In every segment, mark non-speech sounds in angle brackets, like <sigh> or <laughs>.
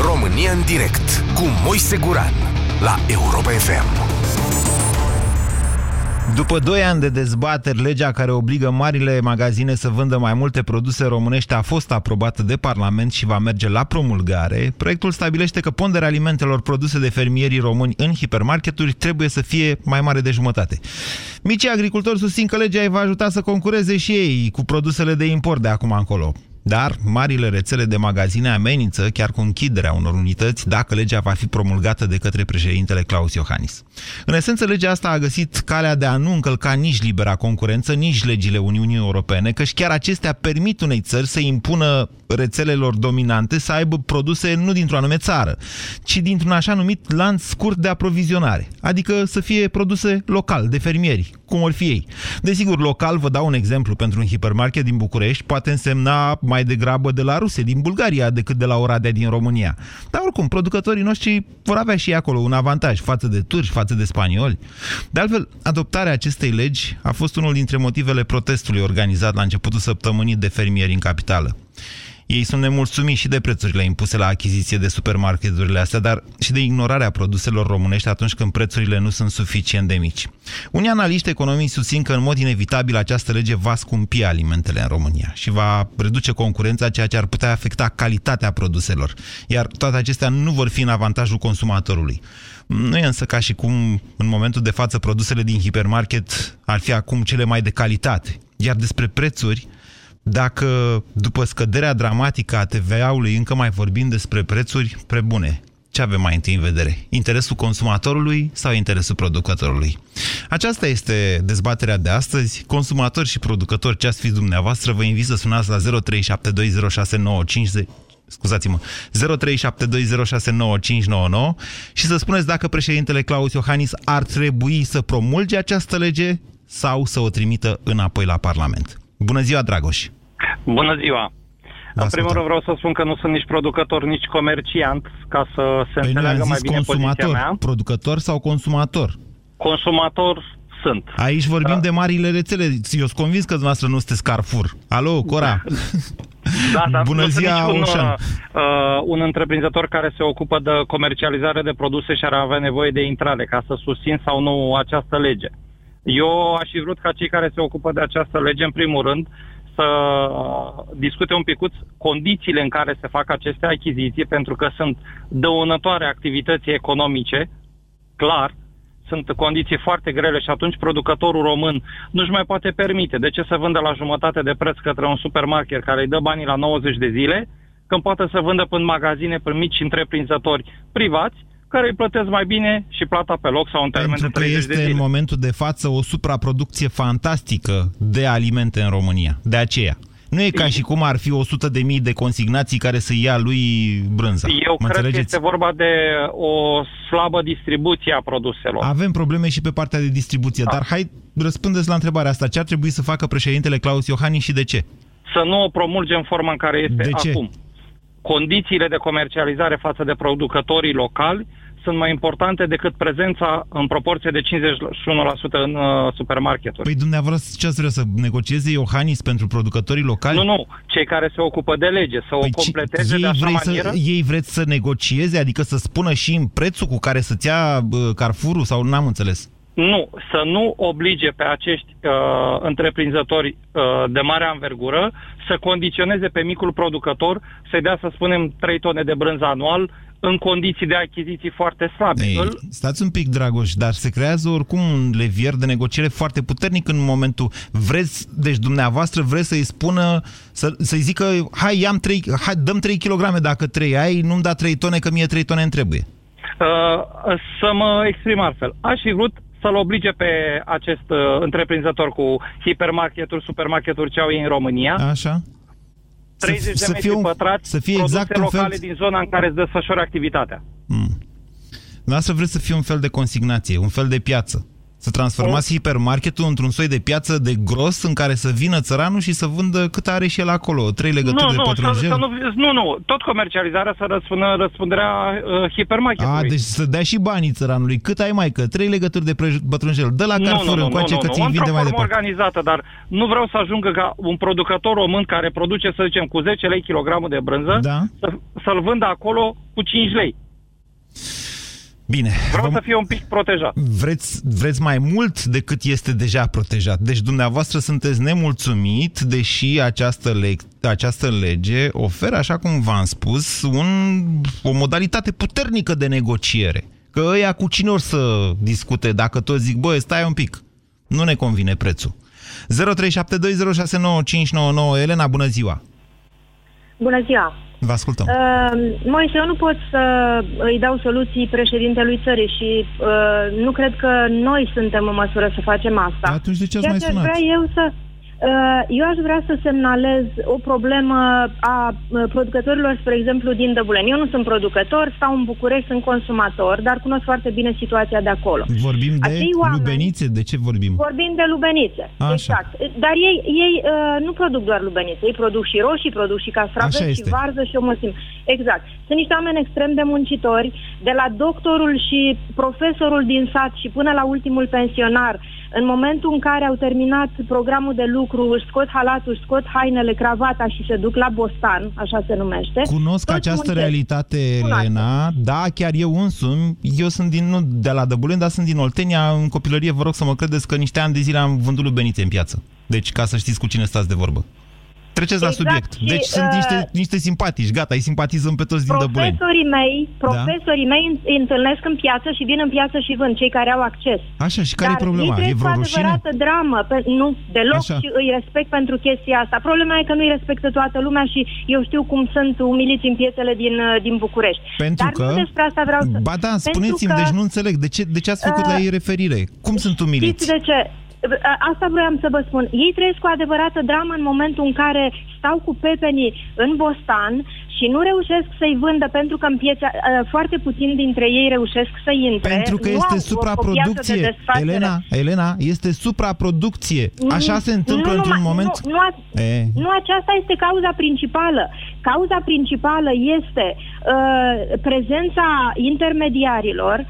România în direct cu Moise Guran la Europa FM. După 2 ani de dezbateri, legea care obligă marile magazine să vândă mai multe produse românești a fost aprobată de Parlament și va merge la promulgare. Proiectul stabilește că ponderea alimentelor produse de fermierii români în hipermarketuri trebuie să fie mai mare de jumătate. Micii agricultori susțin că legea îi va ajuta să concureze și ei cu produsele de import de acum încolo. Dar marile rețele de magazine amenință chiar cu închiderea unor unități dacă legea va fi promulgată de către președintele Claus Iohannis. În esență, legea asta a găsit calea de a nu încălca nici libera concurență, nici legile Uniunii Europene, căci chiar acestea permit unei țări să impună rețelelor dominante să aibă produse nu dintr-o anume țară, ci dintr-un așa numit lanț scurt de aprovizionare, adică să fie produse local, de fermieri, cum or fi ei. Desigur, local, vă dau un exemplu pentru un hipermarket din București, poate însemna mai degrabă de la ruse, din Bulgaria, decât de la Oradea din România. Dar oricum, producătorii noștri vor avea și acolo un avantaj față de turci, față de spanioli. De altfel, adoptarea acestei legi a fost unul dintre motivele protestului organizat la începutul săptămânii de fermieri în capitală. Ei sunt nemulțumiți și de prețurile impuse la achiziție de supermarketurile astea, dar și de ignorarea produselor românești atunci când prețurile nu sunt suficient de mici. Unii analiști economici susțin că în mod inevitabil această lege va scumpi alimentele în România și va reduce concurența, ceea ce ar putea afecta calitatea produselor. Iar toate acestea nu vor fi în avantajul consumatorului. Nu e însă ca și cum în momentul de față produsele din hipermarket ar fi acum cele mai de calitate. Iar despre prețuri, dacă după scăderea dramatică a TVA-ului încă mai vorbim despre prețuri pre bune, ce avem mai întâi în vedere? Interesul consumatorului sau interesul producătorului? Aceasta este dezbaterea de astăzi. Consumatori și producători, ce ați fi dumneavoastră, vă invit să sunați la 03720695 scuzați-mă, 0372069599 și să spuneți dacă președintele Claus Iohannis ar trebui să promulge această lege sau să o trimită înapoi la Parlament. Bună ziua, Dragoș! Bună ziua! Vă în primul rând vreau să spun că nu sunt nici producător, nici comerciant, ca să se păi înțeleagă mai bine consumator, poziția mea. producător sau consumator? Consumator sunt. Aici vorbim da. de marile rețele. Eu sunt convins că dumneavoastră nu sunteți Carrefour. Alo, Cora! Da, da, Bună ziua, un, uh, un întreprinzător care se ocupă de comercializare de produse și ar avea nevoie de intrare ca să susțin sau nu această lege. Eu aș fi vrut ca cei care se ocupă de această lege, în primul rând, să discute un picuț condițiile în care se fac aceste achiziții, pentru că sunt dăunătoare activității economice, clar, sunt condiții foarte grele și atunci producătorul român nu-și mai poate permite. De ce să vândă la jumătate de preț către un supermarket care îi dă banii la 90 de zile, când poate să vândă până magazine, până mici întreprinzători privați, care îi plătesc mai bine și plata pe loc sau în termen Pentru de 30 este de zile. în momentul de față o supraproducție fantastică de alimente în România. De aceea. Nu e ca și cum ar fi 100 de mii de consignații care să ia lui brânza. Eu mă cred înțelegeți? că este vorba de o slabă distribuție a produselor. Avem probleme și pe partea de distribuție, Da. dar hai răspundeți la întrebarea asta. Ce ar trebui să facă președintele Claus Iohannis și de ce? Să nu o promulge în forma în care este De ce? acum. Condițiile de comercializare față de producătorii locali sunt mai importante decât prezența în proporție de 51% în uh, supermarketuri. Păi dumneavoastră ce ați vrea să negocieze Iohannis pentru producătorii locali? Nu, nu, cei care se ocupă de lege, să Păi o ci- completeze ei, de așa vrei manieră. să, ei vreți să negocieze, adică să spună și în prețul cu care să-ți ia bă, Carrefour sau n-am înțeles? Nu, să nu oblige pe acești uh, întreprinzători uh, de mare anvergură să condiționeze pe micul producător să-i dea, să spunem, 3 tone de brânză anual în condiții de achiziții foarte slabe. Ei, Îl, stați un pic, Dragoș, dar se creează oricum un levier de negociere foarte puternic în momentul... Vreți, deci dumneavoastră vreți să-i spună, să, să-i zică, hai, ia 3, hai, dăm 3 kg dacă 3 ai, nu-mi da 3 tone, că mie 3 tone îmi trebuie. uh, să mă exprim altfel. Aș fi vrut să-l oblige pe acest uh, întreprinzător cu hipermarketuri, supermarketuri ce au ei în România, Așa? 30 de să metri fie un- pătrați, să fie produse exact un fel- locale din zona în care îți desfășoară activitatea. Mm. Dumneavoastră vreți să fie un fel de consignație, un fel de piață. Să transformați hipermarketul într-un soi de piață de gros în care să vină țăranul și să vândă cât are și el acolo, trei legături nu, de nu, să, pătrunjel. să nu, nu, nu, tot comercializarea să răspună răspunderea uh, hipermarketului. A, deci să dea și banii țăranului. Cât ai mai că? Trei legături de prej- pătrunjel. Dă la Carrefour încoace că ți-i vinde Într-o mai formă departe. organizată, dar nu vreau să ajungă ca un producător român care produce, să zicem, cu 10 lei kilogramul de brânză, Da. să, să-l vândă acolo cu 5 lei. Bine. Vreau să fie un pic protejat. Vreți, vreți mai mult decât este deja protejat. Deci dumneavoastră sunteți nemulțumit, deși această, le- această lege oferă, așa cum v-am spus, un, o modalitate puternică de negociere. Că ăia cu cine or să discute dacă toți zic, băi, stai un pic, nu ne convine prețul. 0372069599 Elena, bună ziua! Bună ziua! Vă ascultăm. Uh, Moise, eu nu pot să îi dau soluții președintelui țării și uh, nu cred că noi suntem în măsură să facem asta. Atunci de ce ați Ceea mai ce aș sunat? vrea eu să... Uh, eu aș vrea să semnalez o problemă a uh, producătorilor, spre exemplu, din Dăbuleni. Eu nu sunt producător, stau în București, sunt consumator, dar cunosc foarte bine situația de acolo. Vorbim de Acei oameni- lubenițe? De ce vorbim? Vorbim de lubenițe, Așa. exact. Dar ei, ei uh, nu produc doar lubenițe, ei produc și roșii, produc și Așa castraveți și este. varză și o mulțime. Exact. Sunt niște oameni extrem de muncitori, de la doctorul și profesorul din sat și până la ultimul pensionar. În momentul în care au terminat programul de lucru, își scot halatul, își scot hainele, cravata și se duc la bostan, așa se numește. Cunosc Toți această muncesc. realitate, Cunoaște. Elena. Da, chiar eu însumi. Eu sunt din, nu de la Dăbulen, dar sunt din Oltenia. În copilărie vă rog să mă credeți că niște ani de zile am vândut lubenițe în piață. Deci, ca să știți cu cine stați de vorbă. Treceți la Exact subiect. și, Deci sunt uh, niște, niște simpatici. Gata, îi simpatizăm pe toți din Dăbuleni. Profesorii mei, profesorii mei îi întâlnesc în piață și vin în piață și vând, cei care au acces. Așa, și care e Dar problema? ei E trăiesc vreo o rușine? adevărată dramă. Pe, nu, deloc Așa. și îi respect pentru chestia asta. Problema e că nu îi respectă toată lumea și eu știu cum sunt umiliți în piețele din, uh, din București. Pentru Dar că... nu despre asta vreau să... Ba da, Pentru spuneți-mi, că- deci nu înțeleg. De ce, de ce ați făcut Uh, la ei referire? Cum sunt umiliți? Știți de ce? Asta vroiam să vă spun. Ei trăiesc o adevărată dramă în momentul în care stau cu pepenii în bostan și nu reușesc să-i vândă pentru că în piețe uh, foarte puțin dintre ei reușesc să intre. Pentru că Nu este au o- o piață de supraproducție. desfacere. Elena, Elena, este supraproducție. Așa se întâmplă nu, într-un numai- moment... Nu, nu, a- E, nu aceasta este cauza principală. Cauza principală este uh, prezența intermediarilor uh,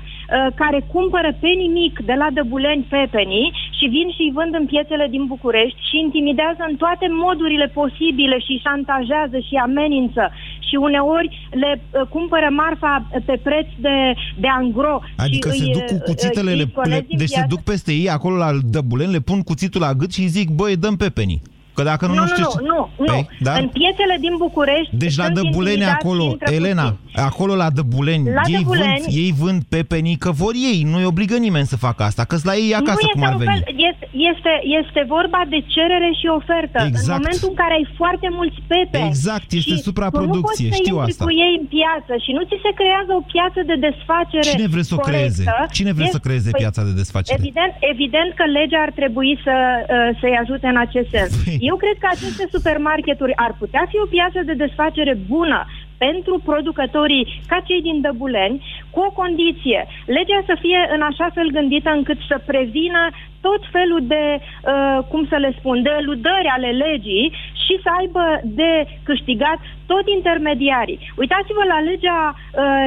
care cumpără pe nimic de la Dăbuleni pepenii și vin și îi vând în piețele din București și intimidează în toate modurile posibile și șantajează și amenință și uneori le uh, cumpără marfa pe preț de, de angro. Adică și se îi, duc cu uh, cuțitele, îi le, scolezi le, din deci se piață. duc peste ei acolo la Dăbulen, le pun cuțitul la gât și zic, băi, dăm pepenii. Că dacă nu, Nu, nu nu, știu... nu, ce- nu, nu. Păi, da? În piețele din București Deci la sunt Dăbuleni intimidați acolo, și intră Elena, puțin. acolo la Dăbuleni, La ei, Dăbuleni- vând, ei vând pepenii că vor ei, nu-i obligă nimeni să facă asta, că la ei acasă nu cum este ar un veni. fel, este, este, este vorba de cerere și ofertă. Exact. În momentul în care ai foarte mulți pepe Exact, este și supraproducție, tu nu poți să știu intri asta. cu ei în piață și nu ți se creează o piață de desfacere Cine vrea să o corectă, creeze? Cine vrea să este- creeze păi, piața de desfacere? Evident, evident că legea ar trebui să, uh, să-i ajute în acest sens. Păi. Eu cred că aceste supermarketuri ar putea fi o piață de desfacere bună pentru producătorii ca cei din Dăbuleni, cu o condiție. Legea să fie în așa fel gândită încât să prevină tot felul de, uh, cum să le spun, de eludări ale legii și să aibă de câștigat tot intermediarii. Uitați-vă la legea uh,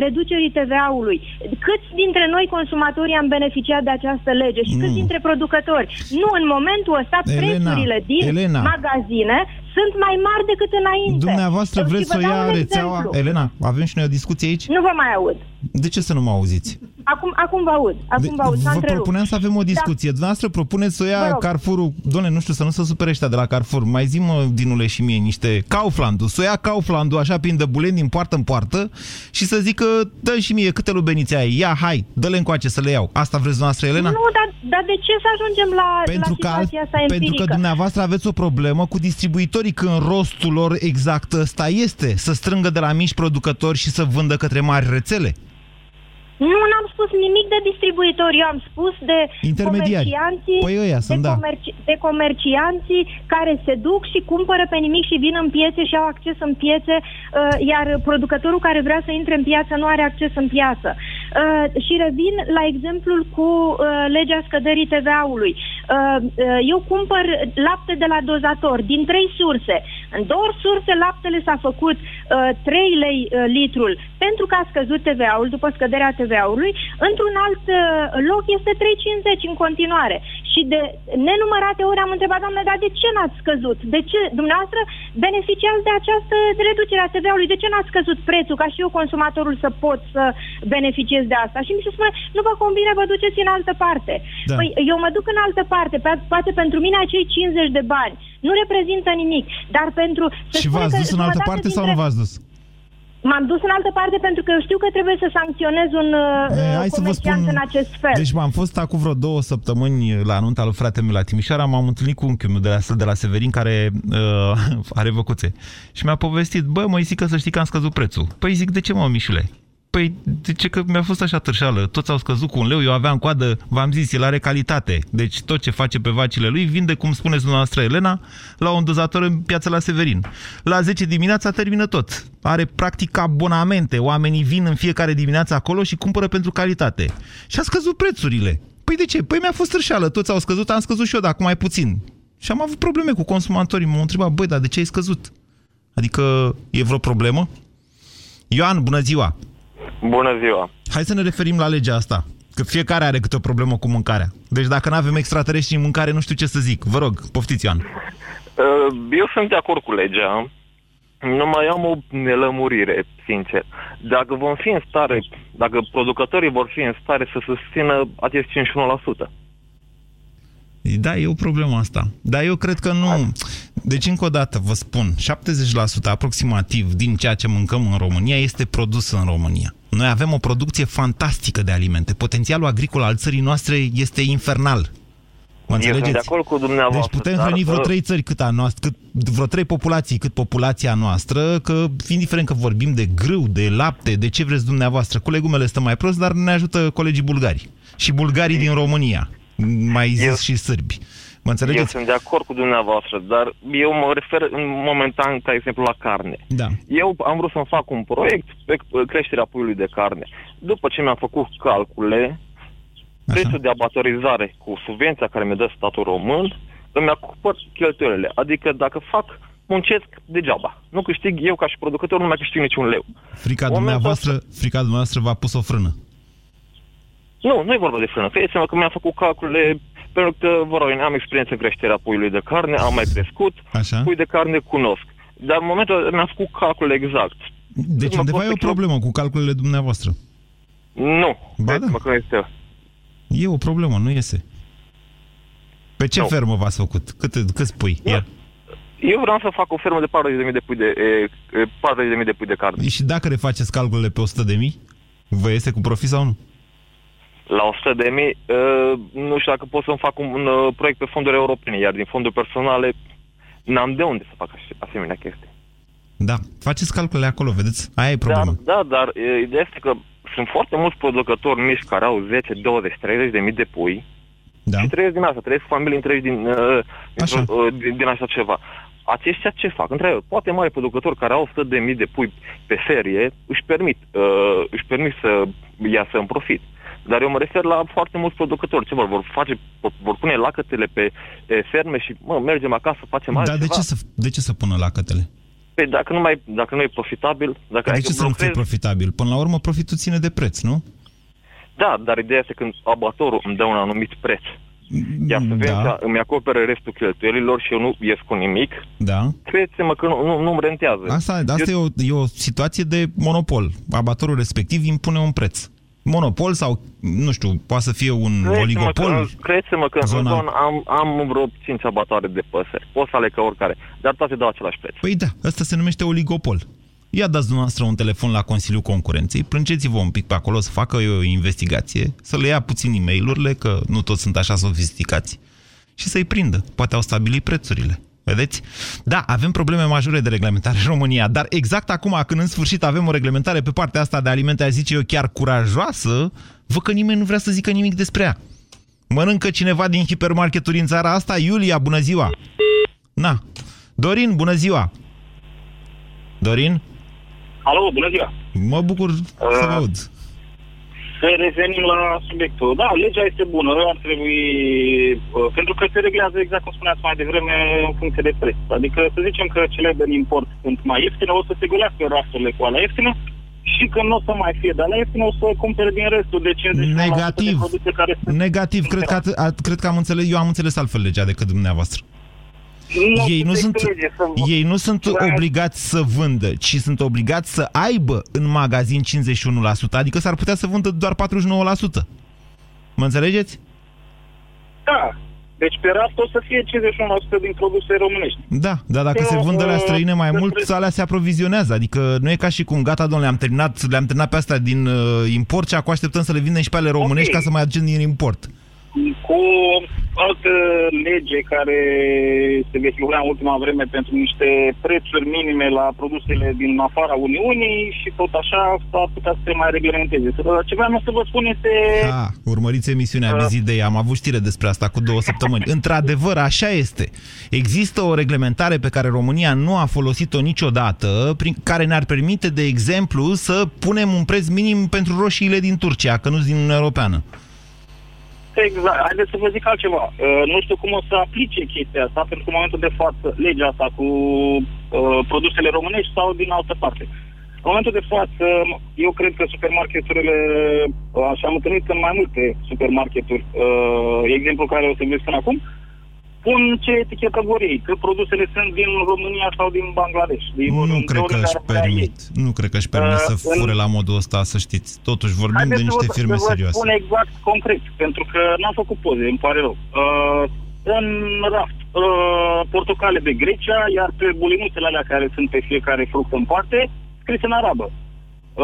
reducerii TVA-ului. Câți dintre noi consumatorii am beneficiat de această lege și câți Nu. dintre producători? Nu, în momentul ăsta Elena, prețurile din Elena. magazine sunt mai mari decât înainte. Dumneavoastră Și vreți vă să o dau ia un rețeaua? exemplu. Elena, avem și noi o discuție aici? Nu vă mai aud. De ce să nu mă auziți? Acum, acum vă aud. Acum De- vă aud. S-a vă întrerupt. propuneam să avem o Da. discuție. Dumneavoastră propuneți să o Vă ia rog. Carrefour-ul. Doamne, nu știu, să nu se supere ăștia de la Carrefour. Mai zi mă, dinule și mie, niște Kaufland-ul. Să o ia Kaufland-ul așa prin dăbuleni din poartă în poartă și să zică, dă și mie câte lubenițe ai. Ia, hai, dă-le încoace să le iau. Asta vreți dumneavoastră, Elena? Nu, dar, dar de ce să ajungem la, pentru la că, situația asta pentru empirică? că dumneavoastră aveți o problemă cu distribuitorii când rostul lor exact ăsta este. Să strângă de la mici producători și să vândă către mari rețele. Nu, n-am spus nimic de distribuitori, eu am spus de Intermediari. comercianții, Păi ăia sunt, de, da. comerci- de comercianții care se duc și cumpără pe nimic și vin în piețe și au acces în piețe, uh, iar producătorul care vrea să intre în piață nu are acces în piață. Uh, și revin la exemplul cu uh, legea scăderii TVA-ului. Uh, uh, eu cumpăr lapte de la dozator din trei surse. În două surse laptele s-a făcut uh, 3 lei uh, litrul pe pentru că a scăzut TVA-ul după scăderea TVA-ului, într-un alt uh, loc este 3,50 în continuare. Și de nenumărate ori am întrebat, doamne, dar de ce n-ați scăzut? De ce dumneavoastră beneficiați de această reducere a TVA-ului? De ce n-ați scăzut prețul ca și eu consumatorul să pot să beneficiez de asta? Și mi se spune, nu vă convine, vă duceți în altă parte. Da. Păi eu mă duc în altă parte, poate pentru mine acei 50 de bani nu reprezintă nimic, dar pentru... Și v-ați dus în altă parte sau nu v-ați dus? M-am dus în altă parte pentru că știu că trebuie să sancționez un e, hai să vă spun, în acest fel. Deci m-am fost acum vreo două săptămâni la anunta lui fratele meu la Timișoara, m-am întâlnit cu unchiul meu de la, de la Severin care uh, <laughs> are văcuțe. Și mi-a povestit, bă, mă, zic că să știi că am scăzut prețul. Păi zic, de ce mă, Mișule? Păi, de ce că mi-a fost așa târșeală? Toți au scăzut cu un leu, eu aveam coadă, v-am zis, el are calitate. Deci tot ce face pe vacile lui vinde, cum spuneți dumneavoastră Elena, la un dozator în piața la Severin. La 10 dimineața termină tot. Are practic abonamente. Oamenii vin în fiecare dimineață acolo și cumpără pentru calitate. Și a scăzut prețurile. Păi de ce? Păi mi-a fost târșeală, toți au scăzut, am scăzut și eu, dar acum mai puțin. Și am avut probleme cu consumatorii. M-au întrebat, băi, dar de ce ai scăzut? Adică e vreo problemă? Ioan, bună ziua! Bună ziua! Hai să ne referim la legea asta. Că fiecare are câte o problemă cu mâncarea. Deci dacă nu avem extraterestri în mâncare, nu știu ce să zic. Vă rog, poftiți, Ioan. Uh, eu sunt de acord cu legea. Nu mai am o nelămurire, sincer. Dacă vom fi în stare, dacă producătorii vor fi în stare să susțină acest 51%, da, e o problemă asta. Dar eu cred că nu... Deci, încă o dată, vă spun, 70% aproximativ din ceea ce mâncăm în România este produs în România. Noi avem o producție fantastică de alimente. Potențialul agricol al țării noastre este infernal. Mă înțelegeți? Eu sunt de acord cu dumneavoastră. Deci putem hrăni vreo trei țări cât a noastră, cât, vreo trei populații cât populația noastră, că indiferent că vorbim de grâu, de lapte, de ce vreți dumneavoastră, cu legumele stăm mai prost, dar ne ajută colegii bulgari. Și bulgarii din România mai zis eu, și sârbi. Mă înțelegeți? Eu sunt de acord cu dumneavoastră, dar eu mă refer în momentan, ca exemplu, la carne. Da. Eu am vrut să-mi fac un proiect pe creșterea puiului de carne. După ce mi-am făcut calcule, Așa. prețul de abatorizare cu subvenția care mi-a dă statul român, îmi acopăr cheltuielile. Adică dacă fac muncesc degeaba. Nu câștig eu ca și producător, nu mai câștig niciun leu. Frica dumneavoastră, frica dumneavoastră v-a pus o frână. Nu, nu e vorba de frână. Fie că mi-am făcut calculele pentru că, vă rog, am experiență în creșterea puiului de carne, am mai crescut, Așa. pui de carne cunosc. Dar în momentul mi-am făcut calculele exact. Deci undeva e o problemă cu calculele dumneavoastră. Nu, ba da. că este. E o problemă, nu iese. Pe ce nu. fermă v-ați făcut? Cât, cât spui? Da. Eu vreau să fac o fermă de 40.000 de pui de, e, 40.000 de pui de carne. Și dacă refaceți calculele pe 100.000, vă iese cu profit sau nu? La 100 de mii, uh, nu știu dacă pot să-mi fac un, un uh, proiect pe fonduri europene, iar din fonduri personale n-am de unde să fac asemenea chestii. Da, faceți calculele acolo, vedeți? Aia e problema. Da, da dar uh, ideea este că sunt foarte mulți producători mici care au 10, 20, 30 de mii de pui da. și trăiesc din asta, trăiesc familii întregi din, uh, așa. Uh, din, din așa ceva. Aceștia ce fac? Între poate mari producători care au 100 de mii de pui pe serie își permit, uh, își permit să iasă în profit. Dar eu mă refer la foarte mulți producători. Ce vor? Vor, face, vor pune lacătele pe e, ferme și mă, mergem acasă, facem altceva. Dar de ce, să, de ce să pună lacătele? Păi dacă nu, mai, dacă nu e profitabil... Dacă de ce să nu fie profitabil? Până la urmă profitul ține de preț, nu? Da, dar ideea este când abatorul îmi dă un anumit preț, iar subvenția da. îmi acoperă restul cheltuielilor și eu nu ies cu nimic, da. credeți-mă că nu, nu, nu-mi rentează. Asta, asta eu... e, o, e o situație de monopol. Abatorul respectiv impune un preț monopol sau, nu știu, poate să fie un credeți oligopol? Credeți-mă că zona... în zonă am, am vreo 5 abatoare de păsări. Pot să aleg ca oricare, dar toate dau același preț. Păi da, ăsta se numește oligopol. Ia dați dumneavoastră un telefon la Consiliul Concurenței, plângeți-vă un pic pe acolo să facă o investigație, să le ia puțin e mail că nu toți sunt așa sofisticați, și să-i prindă. Poate au stabilit prețurile. Vedeți? Da, avem probleme majore de reglementare în România, dar exact acum, când în sfârșit avem o reglementare pe partea asta de alimente, aș zice eu chiar curajoasă, văd că nimeni nu vrea să zică nimic despre ea. Mănâncă cineva din hipermarketuri în țara asta? Iulia, bună ziua! Na. Dorin, bună ziua! Dorin? Alo, bună ziua! Mă bucur uh, să vă aud. Să revenim la subiectul. Da, legea este bună, ar trebui, uh, pentru că se reglează exact cum spuneați mai devreme în funcție de preț. Adică să zicem că cele de import sunt mai ieftine, o să se golească rafturile cu ala ieftină și și că nu o să mai fie, dar la ieftin o să cumpere din restul de 50 Negativ. de produse care sunt... Negativ. Cred că, a, cred că am înțeles, eu am înțeles altfel legea decât dumneavoastră. Nu ei nu, sunt, lege să vă- ei nu sunt Da. obligați să vândă, ci sunt obligați să aibă în magazin 51%, adică s-ar putea să vândă doar 49%. Mă înțelegeți? Da. Deci pe raft o să fie 51% din produse românești. Da, dar dacă Eu, se vând alea uh, străine mai mult, despre- alea se aprovizionează. Adică nu e ca și cum, gata, domnule, am terminat, le-am terminat pe astea din uh, import și acum așteptăm să le vindem și pe ale românești Ok. ca să mai aducem din import. Cu altă lege care se vehicula în ultima vreme pentru niște prețuri minime la produsele din afara Uniunii și tot așa s-ar putea să se mai reglementeze. Ce vreau să vă spun este... Ha, urmăriți emisiunea, aveți idei, am avut știre despre asta cu două săptămâni. Într-adevăr, așa este. Există o reglementare pe care România nu a folosit-o niciodată, prin care ne-ar permite, de exemplu, să punem un preț minim pentru roșiile din Turcia, că nu din Uniunea Europeană. Exact. Haideți să vă zic altceva. Uh, nu știu cum o să aplice chestia asta, pentru că în momentul de față, legea asta cu uh, produsele românești sau din altă parte. În momentul de față, eu cred că supermarketurile, uh, și am întâlnit în mai multe supermarketuri, uh, exemplu care o să vă spun acum, pun ce etichetă vor ei, că produsele sunt din România sau din Bangladesh. Din Nu din cred că oriunde își ar vrea ei. permit. Nu cred că își permit Uh, să în- fure la modul ăsta, să știți. Totuși, vorbim de Haideți niște să vă, firme să vă serioase. spun exact concret, pentru că n-am făcut poze, îmi pare rău. Uh, în raft, uh, portocale de Grecia, iar pe bulinuțele alea care sunt pe fiecare fruct în parte, scris în arabă.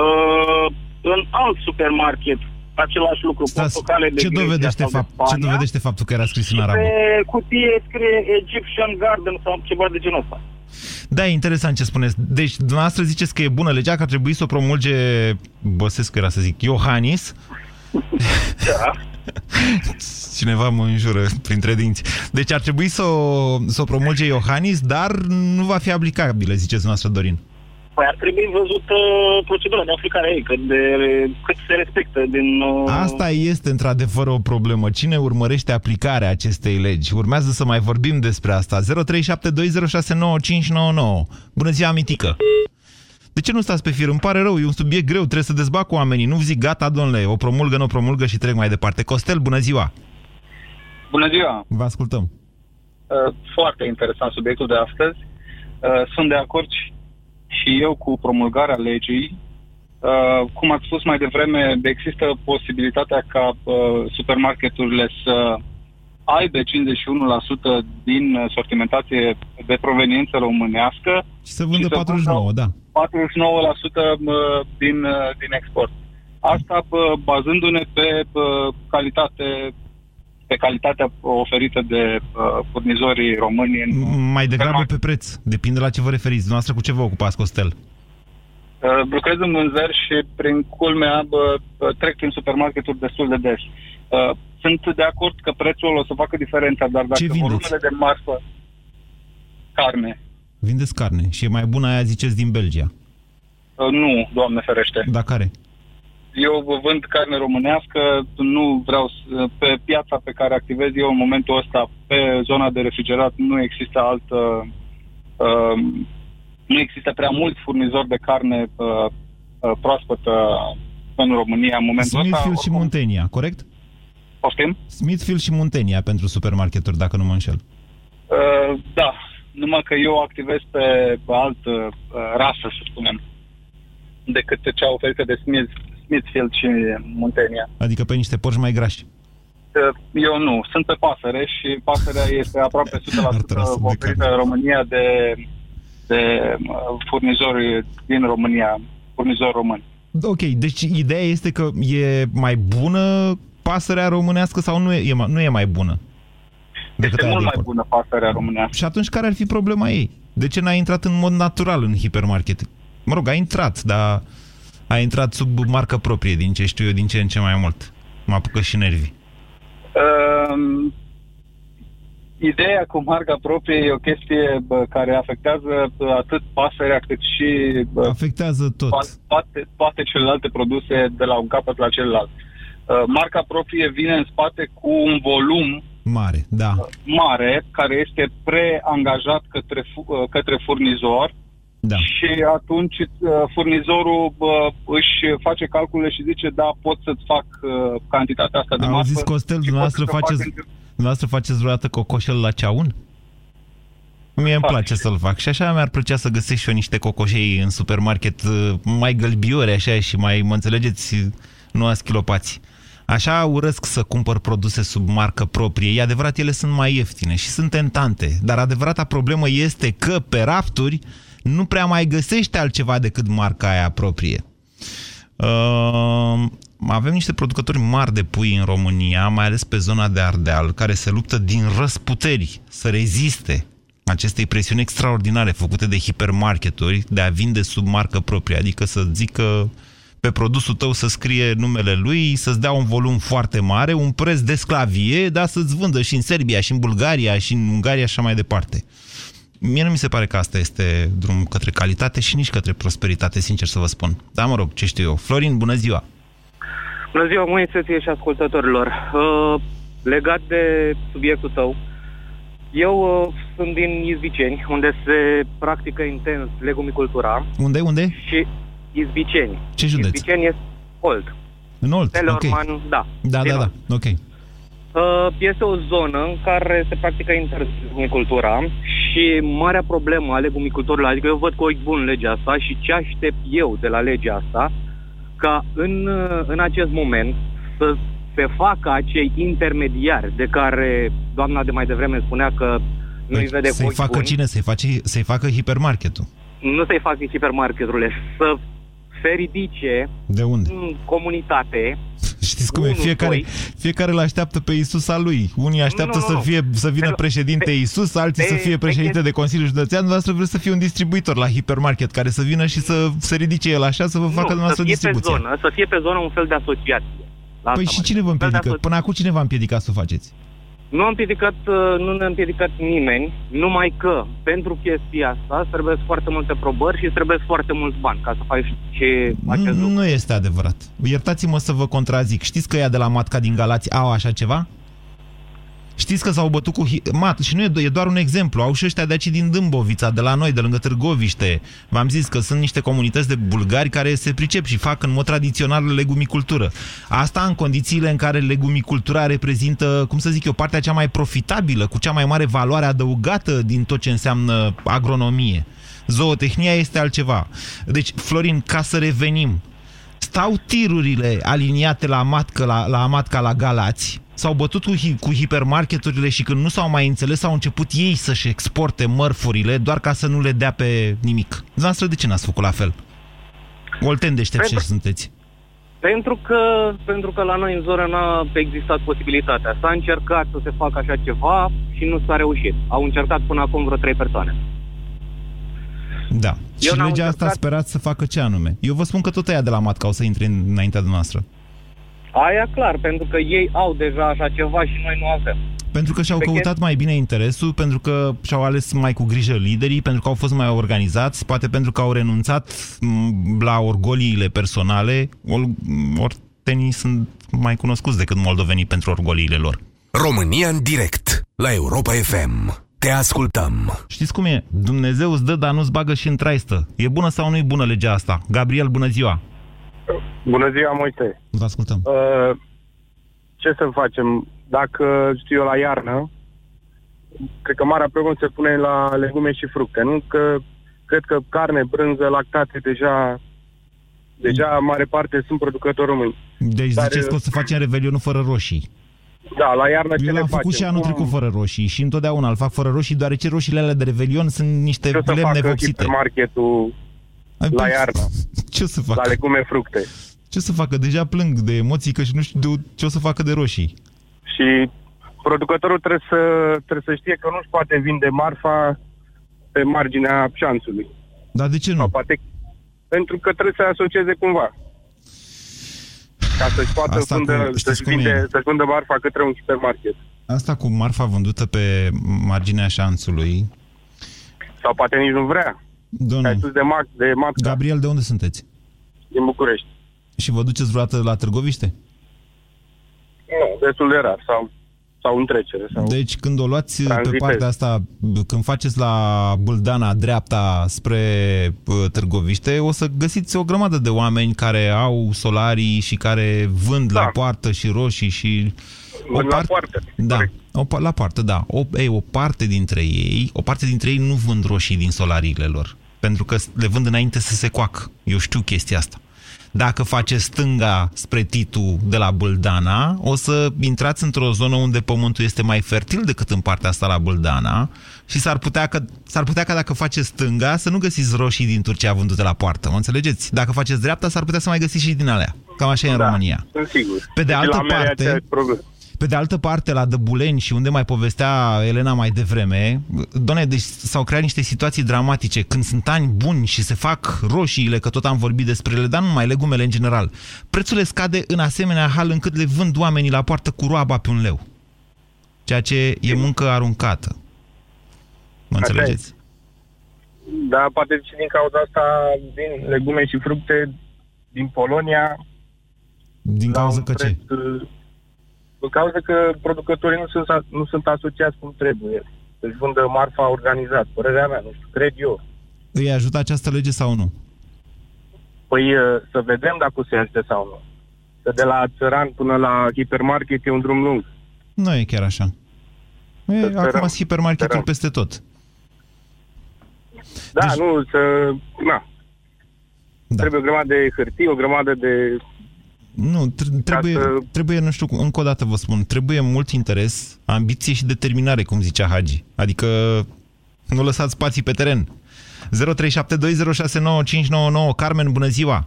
Uh, în alt supermarket, același lucru, Stați, portocale de ce Grecia dovedește, sau de fapt, ce Spania, dovedește faptul că era scris în și arabă? pe cutie scrie Egyptian Garden sau ceva de genul ăsta. Da, e interesant ce spuneți. Deci, dumneavoastră ziceți că e bună legea, că ar trebui să o promulge, Băsescu era să zic, Iohannis. Da. <laughs> Cineva mă înjură printre dinți. Deci ar trebui să o, să o promulge Iohannis, dar nu va fi aplicabilă, ziceți dumneavoastră, Dorin. Păi ar trebui văzută procedura de aplicare a ei, cât, de, cât se respectă din... uh, Asta este într-adevăr o problemă. Cine urmărește aplicarea acestei legi? Urmează să mai vorbim despre asta. 0372069599. Bună ziua, Mitică! De ce nu stați pe fir? Îmi pare rău, e un subiect greu, trebuie să dezbat cu oamenii. Nu zic gata, domnule, o promulgă, nu o promulgă și trec mai departe. Costel, bună ziua! Bună ziua! Vă ascultăm. Uh, Foarte interesant subiectul de astăzi. Uh, Sunt de acord și- și eu cu promulgarea legii. Uh, Cum ați spus mai devreme, există posibilitatea ca uh, supermarketurile să aibă 51% din uh, sortimentație de proveniență românească Și să vândă Și să 49, da. 49% uh, din, uh, din export. Asta bă, bazându-ne pe bă, calitate pe calitatea oferită de uh, furnizorii români în M- Mai degrabă supermarket. pe preț. Depinde la ce vă referiți. Dumneavoastră cu ce vă ocupați, Costel? Uh, lucrez în vânzări și prin culmea bă, bă, trec prin supermarketuri destul de des. Uh, sunt de acord că prețul o să facă diferența, dar dacă Ce vindeți? volumele de marfă carne, Vindeți carne și e mai bună aia, ziceți, din Belgia. uh, nu, Doamne ferește. Dar care? Eu vă vând carne românească, nu vreau să, pe piața pe care activez eu în momentul ăsta, pe zona de refrigerat, nu există altă, uh, nu există prea mulți furnizori de carne uh, uh, proaspătă în România în momentul ăsta. Smithfield și Oricum, Muntenia, corect? Poftim? Smithfield și Muntenia pentru supermarketuri, dacă nu mă înșel. Uh, da, numai că eu activez pe altă uh, rasă, să spunem, decât cea oferită de Smith, Smithfield și Muntenia. Adică pe niște porci mai grași. Uh, Eu nu. Sunt pe pasăre și pasărea este aproape 100% <laughs> Ar trase de oferită carne. în România de, de uh, furnizori din România, furnizori români. Ok, deci ideea este că e mai bună pasărea românească sau nu e, e, mai- nu e mai bună? Decât Este aia mult de mai import? bună pasărea românească. Și atunci care ar fi problema ei? De ce n-a intrat în mod natural în hipermarket? Mă rog, a intrat, dar a intrat sub marcă proprie, din ce știu eu, din ce în ce mai mult. Mă apucă și nervii. Uh, ideea cu marca proprie e o chestie bă, care afectează bă, atât pasărea cât și bă, Afectează tot. to- toate, toate celelalte produse de la un capăt la celălalt. Uh, marca proprie vine în spate cu un volum Mare, da. mare care este preangajat către, fu- uh, către furnizor da. și atunci uh, furnizorul uh, își face calculele și zice da, pot să-ți fac uh, cantitatea asta de Am marfă. zis, Costel, dumneavoastră faceți, fac dumneavoastră faceți vreodată cocoșel la ceaun? Mie îmi place să-l fac și așa mi-ar plăcea să găsesc și eu niște cocoșei în supermarket uh, mai gălbiori așa și mai, mă înțelegeți, nu aschilopați. Așa urăsc să cumpăr produse sub marcă proprie. E adevărat, ele sunt mai ieftine și sunt tentante, dar adevărata problemă este că pe rafturi nu prea mai găsește altceva decât marca aia proprie. Uh, avem niște producători mari de pui în România, mai ales pe zona de Ardeal, care se luptă din răsputeri să reziste acestei presiuni extraordinare făcute de hipermarketuri de a vinde sub marcă proprie, adică să zică pe produsul tău să scrie numele lui, să-ți dea un volum foarte mare, un preț de sclavie, dar să-ți vândă și în Serbia, și în Bulgaria, și în Ungaria și așa mai departe. Mie nu mi se pare că asta este drumul către calitate și nici către prosperitate, sincer să vă spun. Da, mă rog, ce știu eu. Florin, bună ziua! Bună ziua, Moise, și ascultătorilor. Uh, legat de subiectul tău, eu uh, sunt din Izbiceni, unde se practică intens legumicultura. Unde, unde? Și Izbiceni. Ce județ? Izbiceni este Olt. În Olt, Teleorman, ok. da. Da, da, da, ok. Uh, este o zonă în care se practică intens legumicultura și marea problemă a legumicultorilor, adică eu văd cu ochi bun legea asta și ce aștept eu de la legea asta, ca în, uh, în acest moment să se facă acei intermediari de care doamna de mai devreme spunea că nu-i păi, vede să-i facă buni. cine? Să-i, face, să-i facă hipermarketul? Nu să-i facă hipermarketurile, să se ridice de unde? în comunitate. Știți cum e? Fiecare, fiecare îl așteaptă pe Isus al lui. Unii așteaptă nu, nu, nu. să, fie, să vină președinte pe, Isus, alții pe, să fie președinte pe, de Consiliu Județean, dumneavoastră vreți să fie un distribuitor la hipermarket care să vină și să se ridice el așa, să vă facă nu, dumneavoastră să fie distribuție. Pe zonă, să fie pe zonă un fel de asociație. La păi și cine vă împiedică? Până acum cine v-a împiedicat să o faceți? Nu am împiedicat, uh, nu ne-a împiedicat nimeni, numai că pentru chestia asta trebuie foarte multe probări și trebuie foarte mulți bani ca să faci ce acest Nu este adevărat. Iertați-mă să vă contrazic. Știți că ea de la Matca din Galați au așa ceva? Știți că s-au bătut cu... Mat, și nu e, e doar un exemplu. Au și ăștia de aici din Dâmbovița, de la noi, de lângă Târgoviște. V-am zis că sunt niște comunități de bulgari care se pricep și fac în mod tradițional legumicultură. Asta în condițiile în care legumicultura reprezintă, cum să zic eu, partea cea mai profitabilă, cu cea mai mare valoare adăugată din tot ce înseamnă agronomie. Zootehnia este altceva. Deci, Florin, ca să revenim, stau tirurile aliniate la matcă, la, la matca la Galați, s-au bătut cu, hi cu hipermarketurile și când nu s-au mai înțeles, au început ei să-și exporte mărfurile doar ca să nu le dea pe nimic. Dumneavoastră de ce n-ați făcut la fel? Olten deștept pentru, ce sunteți. Pentru că, pentru că la noi în zonă n-a existat posibilitatea. S-a încercat să se facă așa ceva și nu s-a reușit. Au încercat până acum vreo trei persoane. Da. Eu și legea încercat... asta sperați să facă ce anume? Eu vă spun că tot aia de la matca o să intre înaintea dumneavoastră. Aia clar, pentru că ei au deja așa ceva și noi nu avem. Pentru că și-au căutat mai bine interesul, pentru că și-au ales mai cu grijă liderii, pentru că au fost mai organizați, poate pentru că au renunțat la orgoliile personale. Ortenii sunt mai cunoscuți decât moldovenii pentru orgoliile lor. România în direct, la Europa FM. Te ascultăm. Știți cum e? Dumnezeu îți dă, dar nu-ți bagă și în traistă. E bună sau nu e bună legea asta? Gabriel, bună ziua! Bună ziua, Moise. Vă ascultăm. Uh, ce să facem? Dacă știu eu la iarnă, cred că marea problemă se pune la legume și fructe, nu? Că cred că carne, brânză, lactate deja deja mare parte sunt producători români. Deci Dar, ziceți că o să facem revelionul fără roșii. Da, la iarnă Eu ce l-am făcut și anul trecut fără roșii și întotdeauna îl fac fără roșii, deoarece roșiile alea de revelion sunt niște ce lemne vopsite. Ce marketul la iarnă? Ce o să facă? La legume, fructe. Ce să facă? Deja plâng de emoții că și nu știu de ce o să facă de roșii. Și producătorul trebuie să, trebuie să știe că nu-și poate vinde marfa pe marginea șanțului. Dar de ce nu? poate, pentru că trebuie să asocieze cumva. Ca să-și poată Asta vândă, cu, să-și, vinde, să vândă marfa către un supermarket. Asta cu marfa vândută pe marginea șanțului... Sau poate nici nu vrea. Domnul. Ai spus de, Mac, de Mapca. Gabriel, de unde sunteți? Din București. Și vă duceți vreodată la Târgoviște? Nu, destul de rar. Sau, sau în trecere. Sau deci când o luați tranzitez. pe partea asta, când faceți la Buldana dreapta spre Târgoviște, o să găsiți o grămadă de oameni care au solarii și care vând da. la poartă și roșii și... O la poartă. Da. O, la poartă, da. O, ei, o parte dintre ei, o parte dintre ei nu vând roșii din solariile lor, pentru că le vând înainte să se coacă. Eu știu chestia asta. Dacă faceți stânga spre Titu de la Buldana, o să intrați într-o zonă unde pământul este mai fertil decât în partea asta la Buldana și s-ar putea, că, s-ar putea ca dacă faceți stânga să nu găsiți roșii din Turcia vândute la poartă, mă înțelegeți? Dacă faceți dreapta, s-ar putea să mai găsiți și din alea. Cam așa e în da, România. Sunt sigur. Pe de deci altă parte, pe de altă parte, la Dăbuleni și unde mai povestea Elena mai devreme, doamne, deci s-au creat niște situații dramatice. Când sunt ani buni și se fac roșiile, că tot am vorbit despre ele, dar nu mai legumele în general, prețul le scade în asemenea hal încât le vând oamenii la poartă cu roaba pe un leu. Ceea ce e muncă aruncată. Mă înțelegeți? Da, poate și din cauza asta, din legume și fructe din Polonia... Din cauza că ce? În cauza că producătorii nu sunt, nu sunt asociați cum trebuie. Deci vândă marfa organizat. Părerea mea, nu știu, cred eu. Îi ajută această lege sau nu? Păi să vedem dacă se ajută sau nu. Că de la țăran până la hipermarket e un drum lung. Nu e chiar așa. E, acum sunt hipermarketuri peste tot. Da, deci... nu, să... Na. Da. Trebuie o grămadă de hârtie, o grămadă de nu, trebuie, să... trebuie, nu știu, încă o dată vă spun, trebuie mult interes, ambiție și determinare, cum zicea Hagi. Adică nu lăsați spații pe teren. 0372069599 Carmen, bună ziua!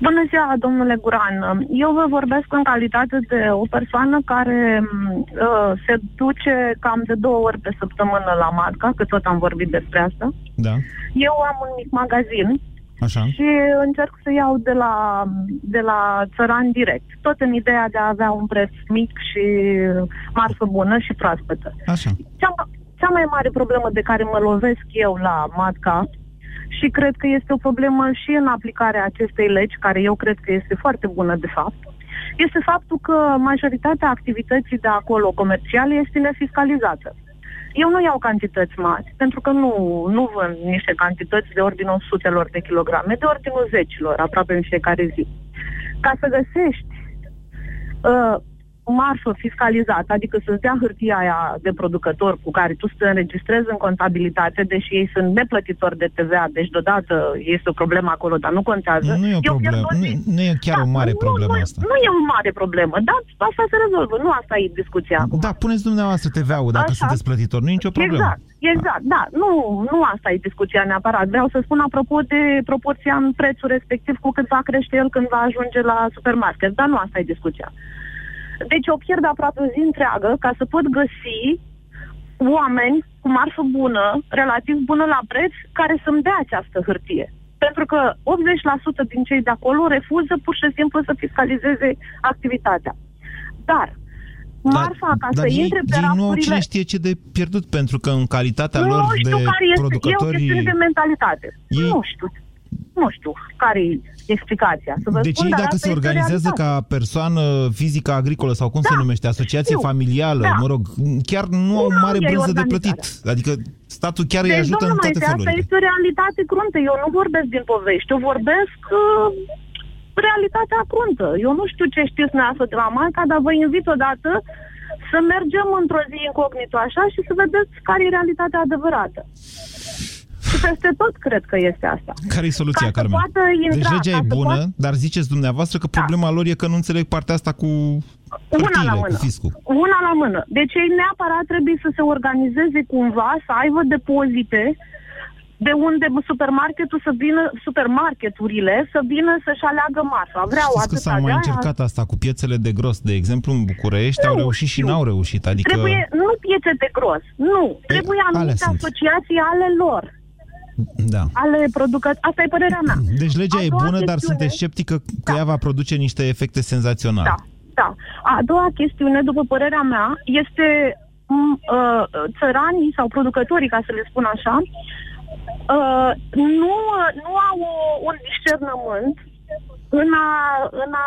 Bună ziua, domnule Guran. Eu vă vorbesc în calitate de o persoană care uh, se duce cam de două ori pe săptămână la Marca, că tot am vorbit despre asta. Da. Eu am un mic magazin Așa. Și încerc să iau de la, de la țăran direct. Tot în ideea de a avea un preț mic și marfă bună și proaspătă. Așa. Cea, cea mai mare problemă de care mă lovesc eu la Matca și cred că este o problemă și în aplicarea acestei legi, care eu cred că este foarte bună de fapt, este faptul că majoritatea activității de acolo comerciale este nefiscalizată. Eu nu iau cantități mari, pentru că nu, nu vând niște cantități de ordinul sutelor de kilograme, de ordinul zecilor, aproape în fiecare zi. Ca să găsești uh, marfă fiscalizată, adică să-ți dea hârtia aia de producător cu care tu să te înregistrezi în contabilitate, deși ei sunt neplătitori de TVA, deci deodată este o problemă acolo, dar nu contează. Nu e o problemă, nu, nu e chiar da, o mare nu, problemă nu, asta. Nu e o mare problemă, dar asta se rezolvă, nu asta e discuția acum. Da, puneți dumneavoastră TVA-ul dacă Așa. sunteți plătitor, nu e nicio problemă. Exact, exact, da, nu, nu asta e discuția neapărat. Vreau să spun apropo de proporția în prețul respectiv cu cât va crește el când va ajunge la supermarket, dar nu asta e discuția. Deci eu pierd aproape o zi întreagă ca să pot găsi oameni cu marfă bună, relativ bună la preț, care să-mi dea această hârtie. Pentru că 80% din cei de acolo refuză pur și simplu să fiscalizeze activitatea. Dar marfa, ca dar să ei, intre pe ei rafurile... nu au cine știe ce de pierdut, pentru că în calitatea nu lor de care este, producători... E o de mentalitate. Ei... Nu știu. Nu știu care e explicația. Să vă deci spun, ei dacă se organizează ca persoană fizică agricolă sau cum da, se numește, asociație știu, familială, da. mă rog, chiar nu au mare brânză de plătit. Adică statul chiar deci, îi ajută în toate felurile. Asta este o realitate cruntă. Eu nu vorbesc din povești, eu vorbesc uh, realitatea cruntă. Eu nu știu ce știți dumneavoastră de la Manca, dar vă invit odată să mergem într-o zi incognito așa și să vedeți care e realitatea adevărată. Și peste tot cred că este asta. Care e soluția, Carmen? Intra, deci legea e bună, poată... dar ziceți dumneavoastră că da. problema da. lor e că nu înțeleg partea asta cu una la mână. Cu fiscul. Una la mână. Deci ei neapărat trebuie să se organizeze cumva, să aibă depozite de unde supermarketul să vină, supermarketurile să vină să-și aleagă masa. Vreau Știți că s-a mai încercat asta cu piețele de gros, de exemplu, în București, nu, au reușit și n-au reușit. Adică... Trebuie, nu piețe de gros, nu. Trebuie anumite asociații ale lor da. ale producători. Asta e părerea mea. Deci legea e bună, dar sunteți sceptică că da. ea va produce niște efecte senzaționale. Da, da. A doua chestiune, după părerea mea, este uh, țăranii sau producătorii, ca să le spun așa, uh, nu, nu au un discernământ în a, în a,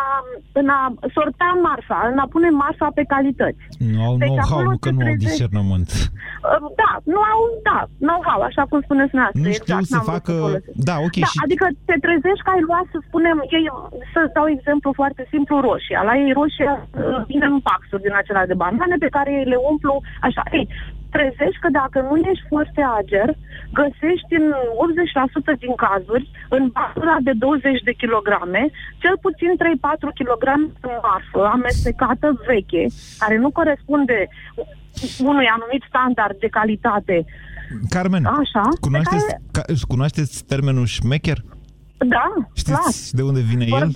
în a sorta marfa, în a pune marfa pe calități. Nu au deci, know-how, că nu au discernământ. Uh, da, nu au, da, know-how, așa cum spuneți dumneavoastră. Nu știu exact, să facă... Da, ok. Da, și... adică te trezești că ai luat, să spunem, ei, să dau exemplu foarte simplu, roșia. La ei roșia uh, vine în paxuri din acelea de banane pe care le umplu așa. Ei, trezești că dacă nu ești foarte ager, găsești în 80% din cazuri, în basura de 20 de kilograme, cel puțin 3-4 kg de marfă amestecată veche, care nu corespunde unui anumit standard de calitate. Carmen, Așa, cunoașteți, care... ca, cunoașteți termenul șmecher? Da, Știți clar. de unde vine Fără... el?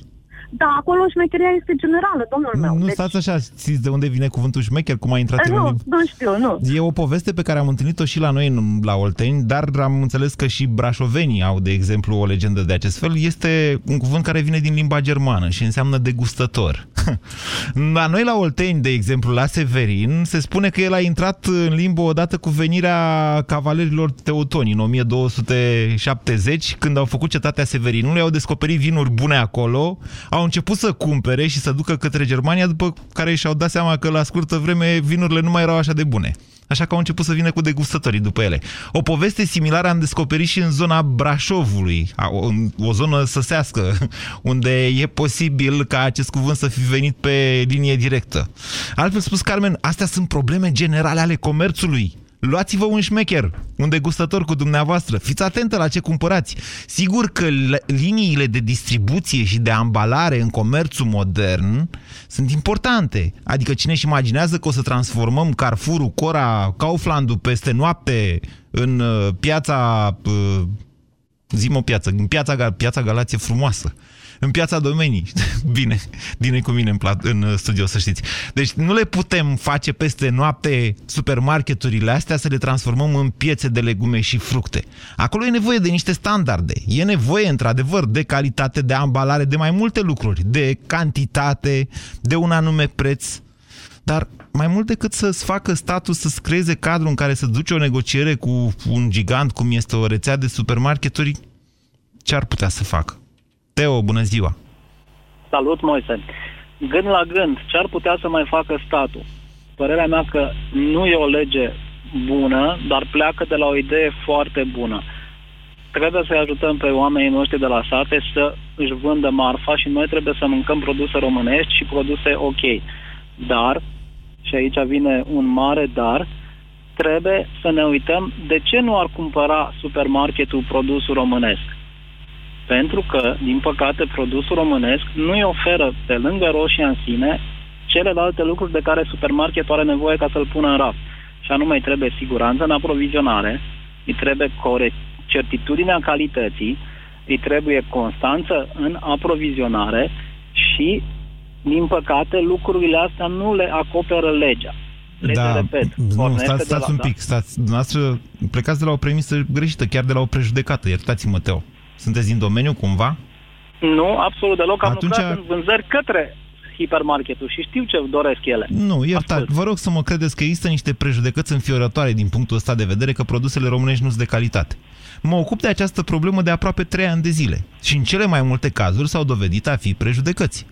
Da, acolo șmecheria este generală, domnul nu, meu. Nu, deci... stați așa, știți de unde vine cuvântul șmecher, cum a intrat nu, în... Nu, știu, nu. E o poveste pe care am întâlnit-o și la noi în, la Olteni, dar am înțeles că și brașovenii au, de exemplu, o legendă de acest fel. Este un cuvânt care vine din limba germană și înseamnă degustător. <laughs> la noi la Olteni, de exemplu, la Severin, se spune că el a intrat în limbă odată cu venirea cavalerilor teutoni în 1270, când au făcut cetatea Severinului, au descoperit vinuri bune acolo, au început să cumpere și să ducă către Germania, după care și-au dat seama că la scurtă vreme vinurile nu mai erau așa de bune. Așa că au început să vină cu degustătorii după ele. O poveste similară am descoperit și în zona Brașovului, o, o zonă săsească, <laughs> unde e posibil ca acest cuvânt să fi venit pe linie directă. Altfel spus, Carmen, astea sunt probleme generale ale comerțului luați-vă un șmecher, un degustător cu dumneavoastră, fiți atentă la ce cumpărați. Sigur că liniile de distribuție și de ambalare în comerțul modern sunt importante. Adică cine își imaginează că o să transformăm Carrefour, Cora, Kauflandul peste noapte în uh, piața... Uh, zim o piață, în piața, piața Galație frumoasă în piața domenii. <laughs> Bine, din cu mine în, plat, în uh, studio, să știți. Deci nu le putem face peste noapte supermarketurile astea să le transformăm în piețe de legume și fructe. Acolo e nevoie de niște standarde. E nevoie, într-adevăr, de calitate, de ambalare, de mai multe lucruri, de cantitate, de un anume preț. Dar mai mult decât să-ți facă statul să-ți creeze cadrul în care să duci o negociere cu un gigant, cum este o rețea de supermarketuri, ce ar putea să facă? Teo, bună ziua! Salut, Moise! Gând la gând, ce ar putea să mai facă statul? Părerea mea că nu e o lege bună, dar pleacă de la o idee foarte bună. Trebuie să-i ajutăm pe oamenii noștri de la sate să își vândă marfa și noi trebuie să mâncăm produse românești și produse ok. Dar, și aici vine un mare dar, trebuie să ne uităm de ce nu ar cumpăra supermarketul produsul românesc pentru că, din păcate, produsul românesc nu îi oferă, pe lângă roșia în sine, celelalte lucruri de care supermarketul are nevoie ca să-l pună în raft. Și anume, îi trebuie siguranță în aprovizionare, îi trebuie certitudinea calității, îi trebuie constanță în aprovizionare și, din păcate, lucrurile astea nu le acoperă legea. Legea, da, repet, nu, stați, stați la, un pic, da? stați, dumneavoastră plecați de la o premisă greșită, chiar de la o prejudecată, iertați-mă, Teo. Sunteți din domeniu cumva? Nu, absolut deloc. Am Atunci... lucrat în vânzări către hipermarketul și știu ce doresc ele. Nu, iertați, vă rog să mă credeți că există niște prejudecăți înfiorătoare din punctul ăsta de vedere că produsele românești nu sunt de calitate. Mă ocup de această problemă de aproape trei ani de zile și în cele mai multe cazuri s-au dovedit a fi prejudecăți.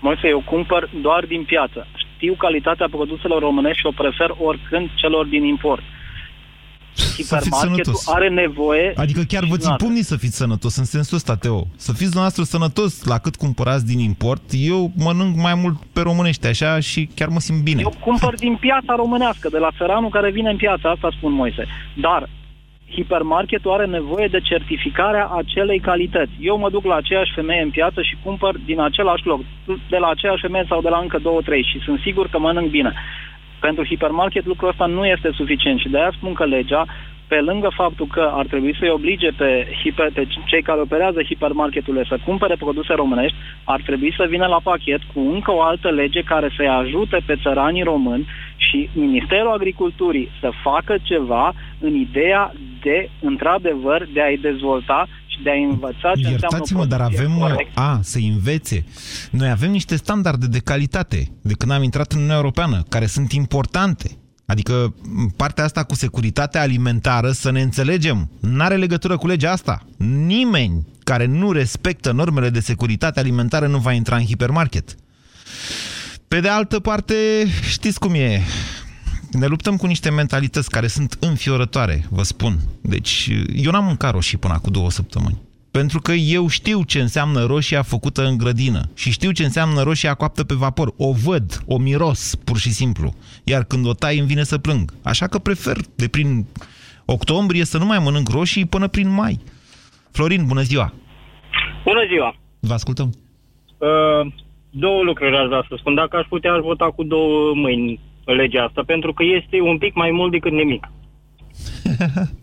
Moise, eu cumpăr doar din piață. Știu calitatea produselor românești și o prefer oricând celor din import hipermarketul are nevoie... Adică chiar vă țin pumnii să fiți sănătos, în sensul ăsta, Teo. Să fiți dumneavoastră sănătos la cât cumpărați din import. Eu mănânc mai mult pe românește așa și chiar mă simt bine. Eu cumpăr din piața românească, de la țăranul care vine în piața, asta spun Moise. Dar hipermarketul are nevoie de certificarea acelei calități. Eu mă duc la aceeași femeie în piață și cumpăr din același loc, de la aceeași femeie sau de la încă două, trei și sunt sigur că mănânc bine. Pentru hipermarket lucrul ăsta nu este suficient și de aia spun că legea, pe lângă faptul că ar trebui să-i oblige pe, hiper, pe cei care operează hipermarketurile să cumpere produse românești, ar trebui să vină la pachet cu încă o altă lege care să-i ajute pe țăranii români și Ministerul Agriculturii să facă ceva în ideea de, într-adevăr, de a-i dezvolta și de a învăța ce Iertați-mă, dar avem... Corect. A, să învețe. Noi avem niște standarde de calitate de când am intrat în Uniunea Europeană, care sunt importante. Adică partea asta cu securitatea alimentară, să ne înțelegem, nu are legătură cu legea asta. Nimeni care nu respectă normele de securitate alimentară nu va intra în hipermarket. Pe de altă parte, știți cum e, ne luptăm cu niște mentalități care sunt înfiorătoare, vă spun. Deci, eu n-am mâncat roșii până cu două săptămâni. Pentru că eu știu ce înseamnă roșia făcută în grădină și știu ce înseamnă roșia coaptă pe vapor. O văd, o miros, pur și simplu. Iar când o tai îmi vine să plâng. Așa că prefer de prin octombrie să nu mai mănânc roșii până prin mai. Florin, bună ziua! Bună ziua! Vă ascultăm. Uh, două lucruri aș vrea să spun. Dacă aș putea, aș vota cu două mâini legea asta, pentru că este un pic mai mult decât nimic. <laughs>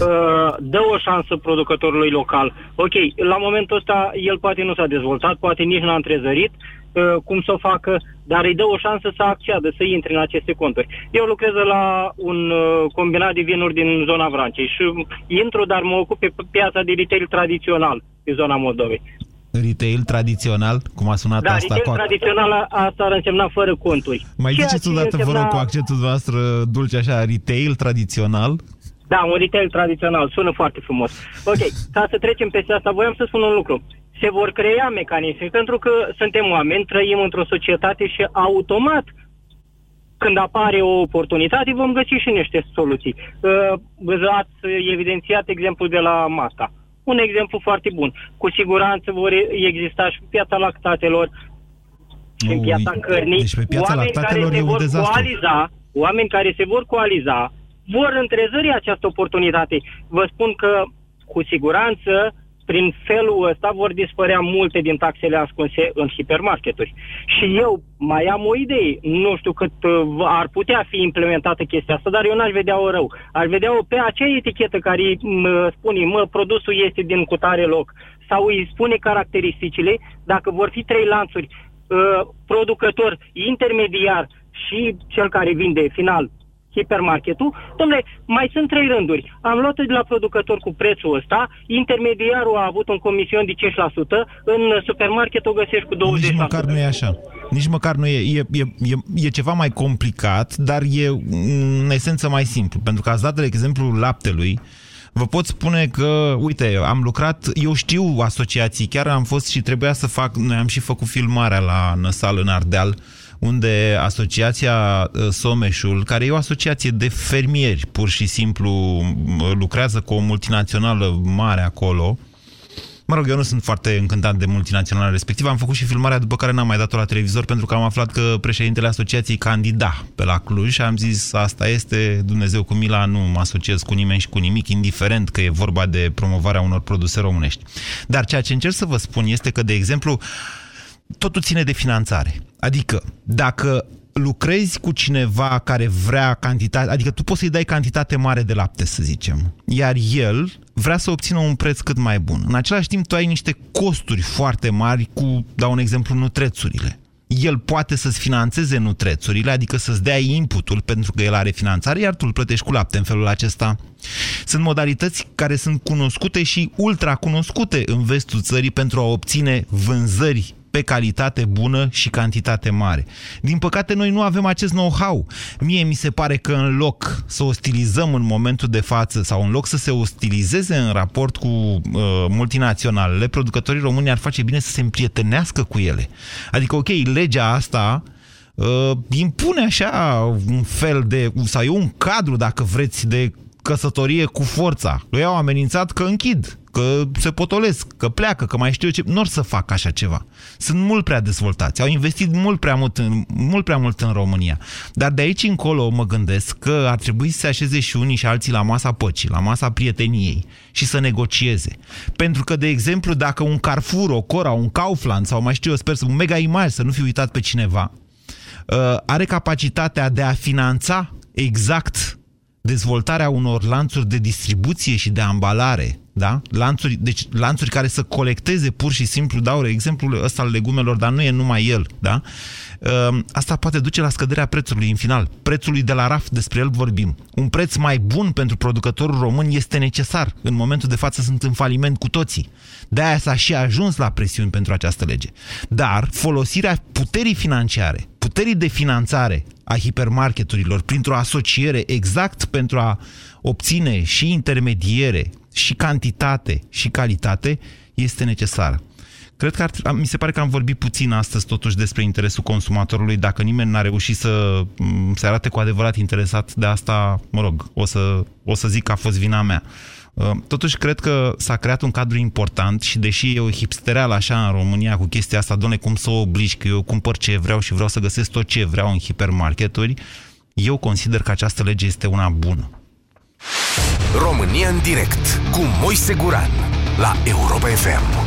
Uh, dă o șansă producătorului local. Ok, la momentul ăsta el poate nu s-a dezvoltat, poate nici nu a întrezărit uh, cum să o facă, dar îi dă o șansă să acceadă, să intre în aceste conturi. Eu lucrez la un uh, combinat de vinuri din zona Vrancei și intru, dar mă ocup pe piața de retail tradițional din zona Moldovei retail tradițional, cum a sunat da, asta? Da, retail tradițional asta ar însemna fără conturi. Mai Ceea ziceți odată, însemna... vă rog, cu accentul noastră dulce așa, retail tradițional? Da, un retail tradițional, sună foarte frumos. Ok, ca să trecem peste asta, voiam să spun un lucru. Se vor crea mecanisme, pentru că suntem oameni, trăim într-o societate și automat când apare o oportunitate, vom găsi și niște soluții. Uh, ați evidențiat exemplul de la Masca. Un exemplu foarte bun. Cu siguranță vor exista și piața lactatelor, și în piața cărnii, deci pe piața oameni care se vor coaliza, oameni care se vor coaliza vor întrezări această oportunitate. Vă spun că, cu siguranță, prin felul ăsta vor dispărea multe din taxele ascunse în hipermarketuri. Și eu mai am o idee, nu știu cât uh, ar putea fi implementată chestia asta, dar eu n-aș vedea-o rău. Aș vedea-o pe acea etichetă care mă spune, mă, produsul este din cutare loc, sau îi spune caracteristicile, dacă vor fi trei lanțuri, uh, producător, intermediar și cel care vinde final hipermarketul, domnule, mai sunt trei rânduri. Am luat de la producător cu prețul ăsta, intermediarul a avut un comision de 5%, în supermarket o găsești cu 20%. Nici măcar nu e așa. Nici măcar nu e. E, e, e, e ceva mai complicat, dar e în esență mai simplu. Pentru că ați dat de exemplu laptelui, Vă pot spune că, uite, am lucrat, eu știu asociații, chiar am fost și trebuia să fac, noi am și făcut filmarea la Năsal în Ardeal, unde asociația uh, Someșul, care e o asociație de fermieri, pur și simplu lucrează cu o multinațională mare acolo, Mă rog, eu nu sunt foarte încântat de multinaționale respectiv. Am făcut și filmarea după care n-am mai dat-o la televizor pentru că am aflat că președintele asociației candida pe la Cluj și am zis asta este, Dumnezeu cu mila, nu mă asociez cu nimeni și cu nimic, indiferent că e vorba de promovarea unor produse românești. Dar ceea ce încerc să vă spun este că, de exemplu, totul ține de finanțare. Adică, dacă lucrezi cu cineva care vrea cantitate, adică tu poți să-i dai cantitate mare de lapte, să zicem, iar el vrea să obțină un preț cât mai bun. În același timp, tu ai niște costuri foarte mari cu, dau un exemplu, nutrețurile. El poate să-ți financeze nutrețurile, adică să-ți dea inputul pentru că el are finanțare, iar tu îl plătești cu lapte în felul acesta. Sunt modalități care sunt cunoscute și ultra cunoscute în vestul țării pentru a obține vânzări pe calitate bună și cantitate mare. Din păcate, noi nu avem acest know-how. Mie mi se pare că în loc să ostilizăm în momentul de față sau în loc să se ostilizeze în raport cu uh, multinaționalele, producătorii români ar face bine să se împrietenească cu ele. Adică, ok, legea asta uh, impune așa un fel de, sau e un cadru, dacă vreți, de căsătorie cu forța. Ei au amenințat că închid, că se potolesc, că pleacă, că mai știu eu ce. Nu or să facă așa ceva. Sunt mult prea dezvoltați. Au investit mult prea mult, în, mult prea mult în România. Dar de aici încolo mă gândesc că ar trebui să se așeze și unii și alții la masa păcii, la masa prieteniei și să negocieze. Pentru că, de exemplu, dacă un Carrefour, o Cora, un Kaufland sau mai știu eu, sper să un Mega Image, să nu fi uitat pe cineva, uh, are capacitatea de a finanța exact dezvoltarea unor lanțuri de distribuție și de ambalare, da? Lanțuri, deci lanțuri care să colecteze pur și simplu, dau exemplul ăsta al legumelor, dar nu e numai el, da? Ă, asta poate duce la scăderea prețului în final. Prețului de la raf, despre el vorbim. Un preț mai bun pentru producătorul român este necesar. În momentul de față sunt în faliment cu toții. De-aia s-a și ajuns la presiuni pentru această lege. Dar folosirea puterii financiare, criterii de finanțare a hipermarketurilor printr-o asociere exact pentru a obține și intermediere, și cantitate, și calitate, este necesară. Cred că ar, mi se pare că am vorbit puțin astăzi totuși despre interesul consumatorului. Dacă nimeni n-a reușit să se arate cu adevărat interesat de asta, mă rog, o să, o să zic că a fost vina mea. Uh, totuși, cred că s-a creat un cadru important și deși e o hipstereală așa în România cu chestia asta, doamne, cum să o obligi, că eu cumpăr ce vreau și vreau să găsesc tot ce vreau în hipermarketuri, eu consider că această lege este una bună. România în direct cu Moise Guran la Europa FM.